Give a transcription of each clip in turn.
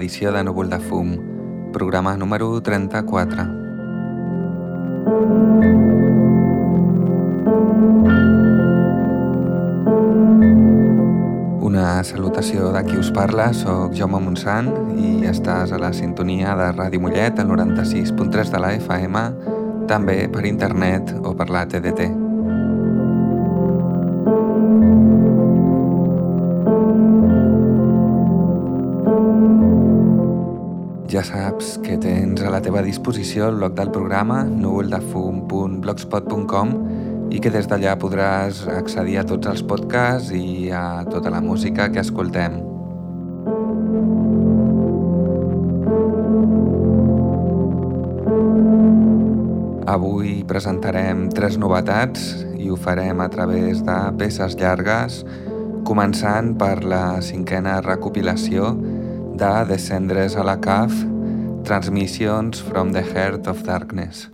edició de Núvol de Fum, programa número 34. Una salutació de qui us parla, sóc Jaume Montsant i estàs a la sintonia de Ràdio Mollet, el 96.3 de la FM, també per internet o per la TDT. Teva disposició el blog del programa núvoldefum.blogspot.com i que des d'allà podràs accedir a tots els podcasts i a tota la música que escoltem. Avui presentarem tres novetats i ho farem a través de peces llargues, començant per la cinquena recopilació de Descendres a la Caf, Transmissions from the Heart of Darkness.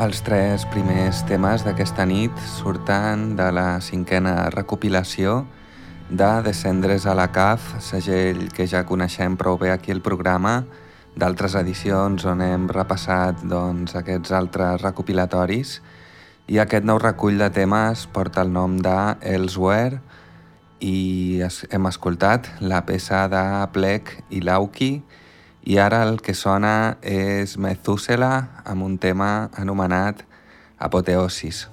Els tres primers temes d'aquesta nit surten de la cinquena recopilació de Descendres a la CAF, segell que ja coneixem prou bé aquí el programa, d'altres edicions on hem repassat doncs, aquests altres recopilatoris. I aquest nou recull de temes porta el nom de Elsewhere i hem escoltat la peça de Plec i Lauki i ara el que sona és Methusela amb un tema anomenat Apoteosis.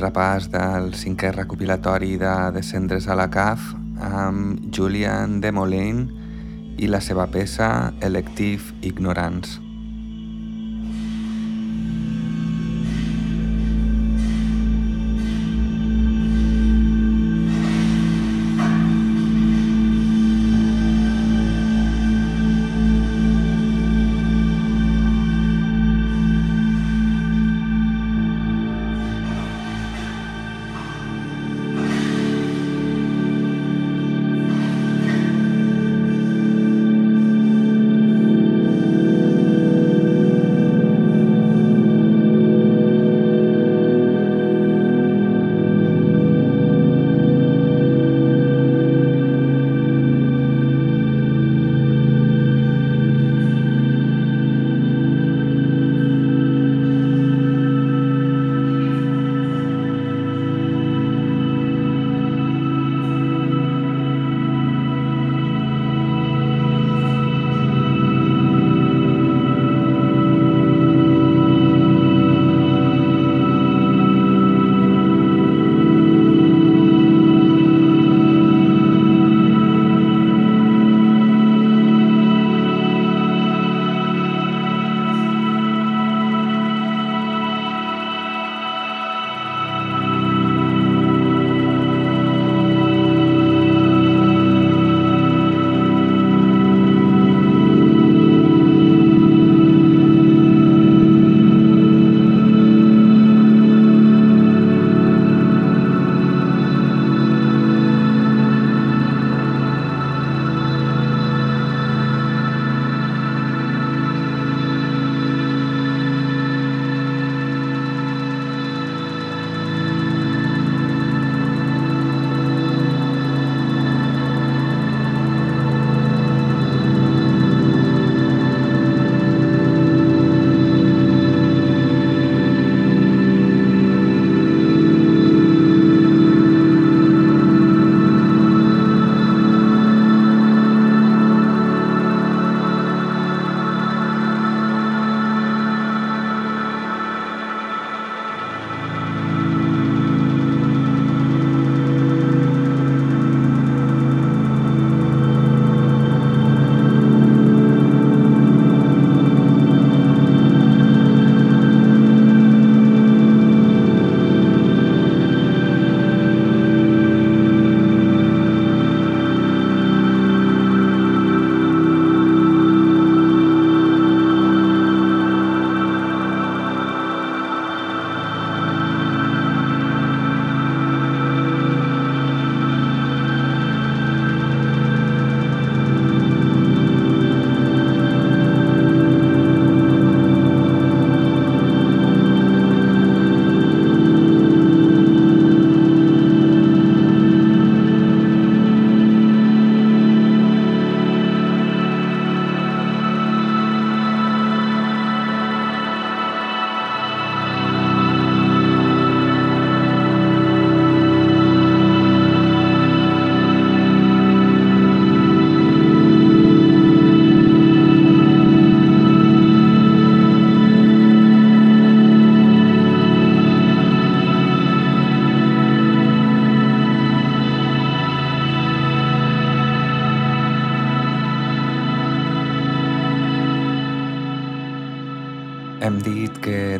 Repàs del cinquè recopilatori de Descendres a la CAF amb Julian Demolane i la seva peça Elective Ignorance.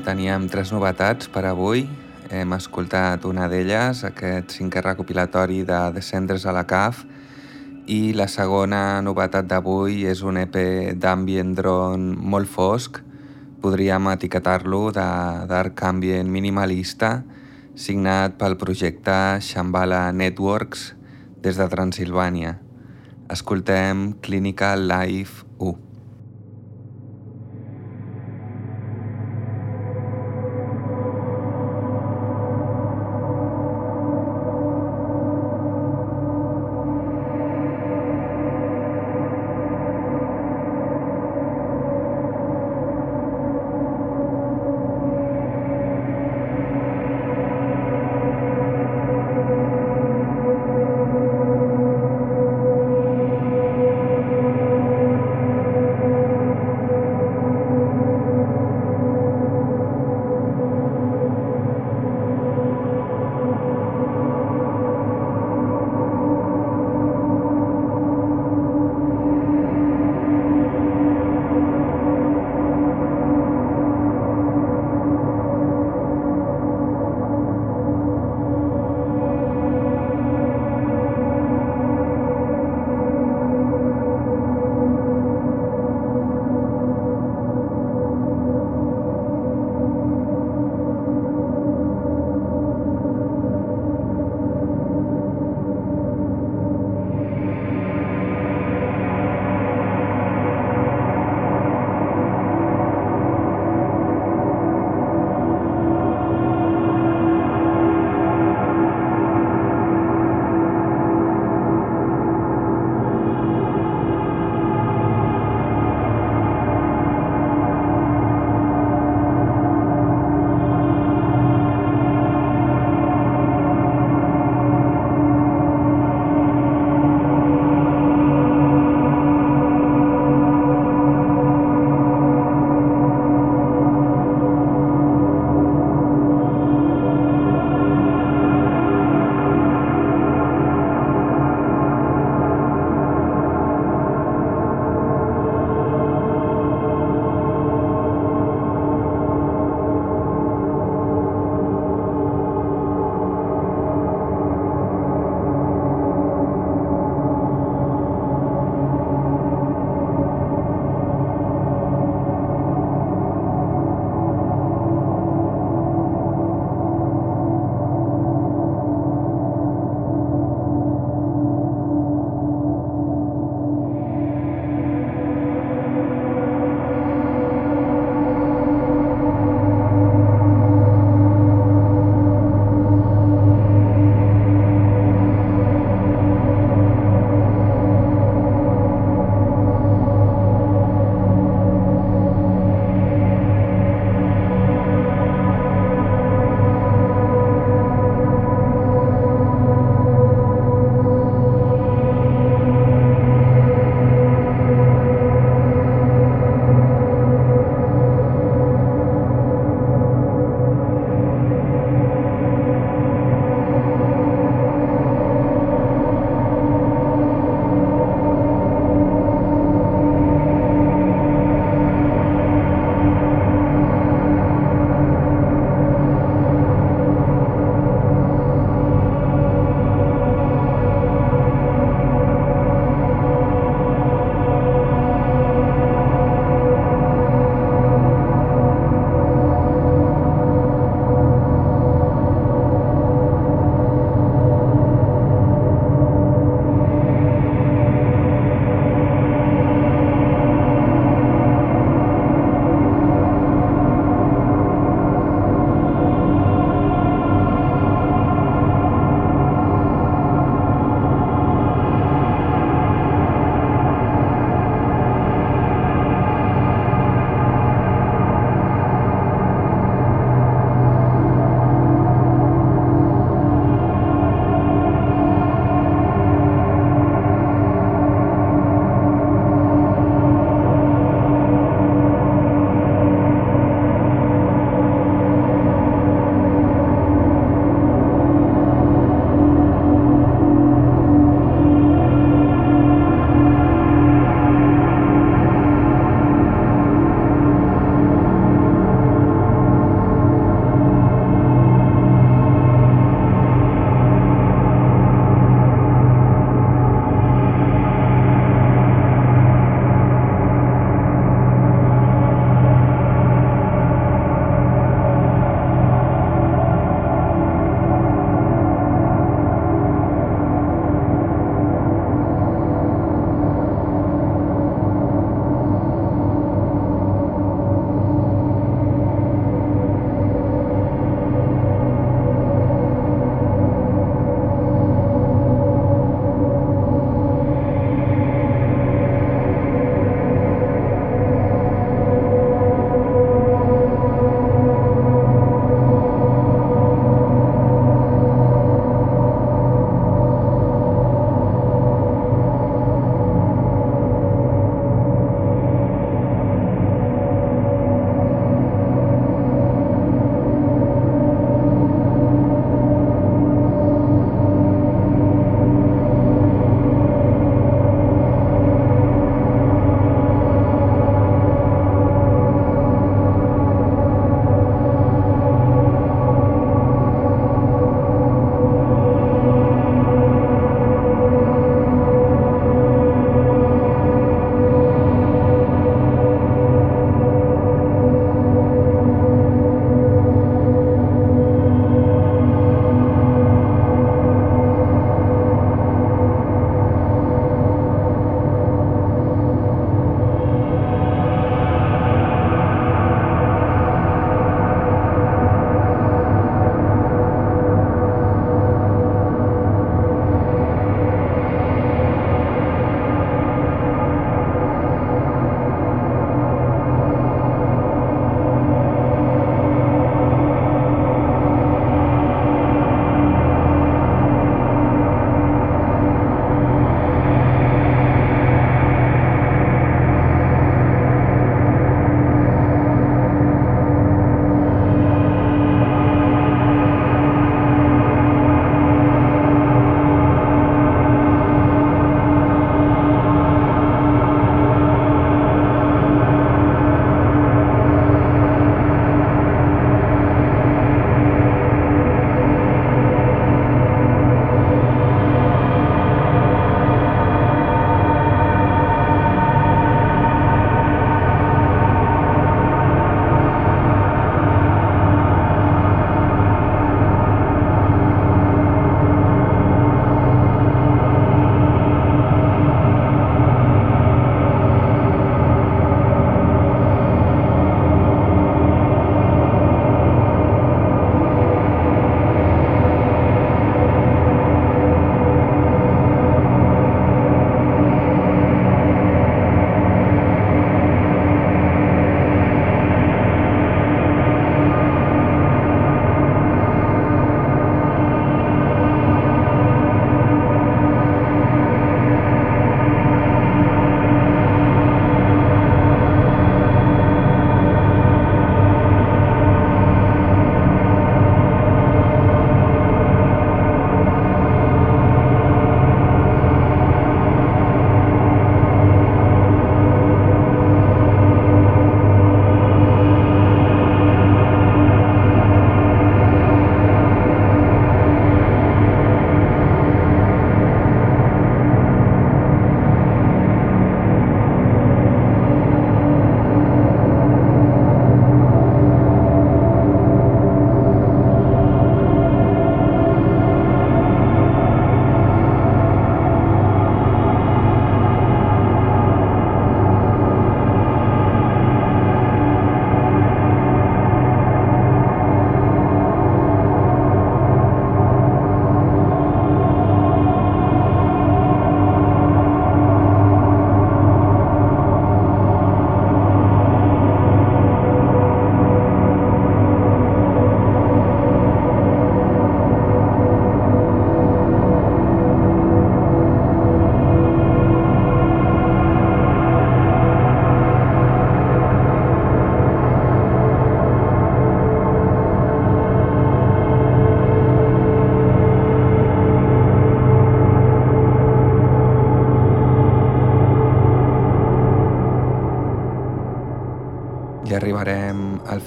Teníem tres novetats per avui. Hem escoltat una d'elles, aquest cinquè recopilatori de Descendres a la CAF, i la segona novetat d'avui és un EP d'ambient drone molt fosc, podríem etiquetar-lo d'art ambient minimalista, signat pel projecte Shambhala Networks des de Transilvània. Escoltem Clinical Life 1.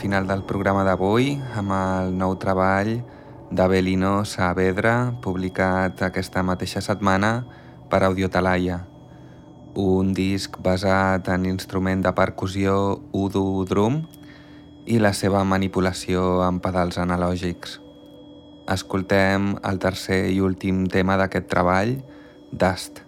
Final del programa d'avui amb el nou treball d'Avelino Saavedra, publicat aquesta mateixa setmana per Audiotalaia, un disc basat en instrument de percussió Udu Drum i la seva manipulació amb pedals analògics. Escoltem el tercer i últim tema d'aquest treball, Dust.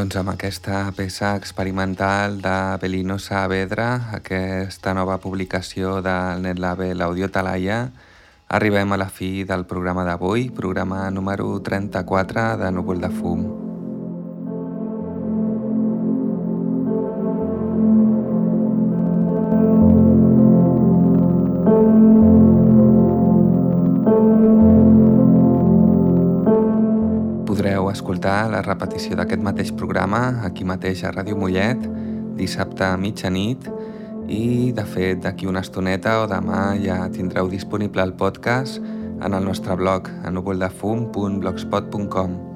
Doncs amb aquesta peça experimental de Belino Saavedra, aquesta nova publicació del netlabel Audio Talaia, arribem a la fi del programa d'avui, programa número 34 de Núvol de Fum. Escoltar la repetició d'aquest mateix programa aquí mateix a Ràdio Mollet dissabte a mitjanit i de fet d'aquí una estoneta o demà ja tindreu disponible el podcast en el nostre blog a núvoldefum.blogspot.com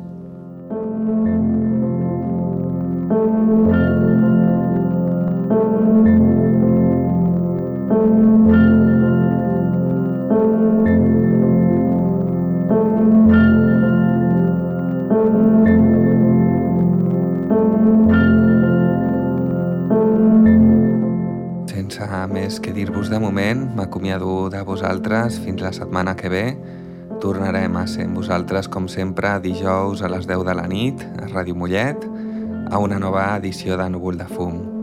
m'acomiado de vosaltres fins la setmana que ve. Tornarem a ser amb vosaltres, com sempre, dijous a les 10 de la nit, a Ràdio Mollet, a una nova edició de Núvol de Fum.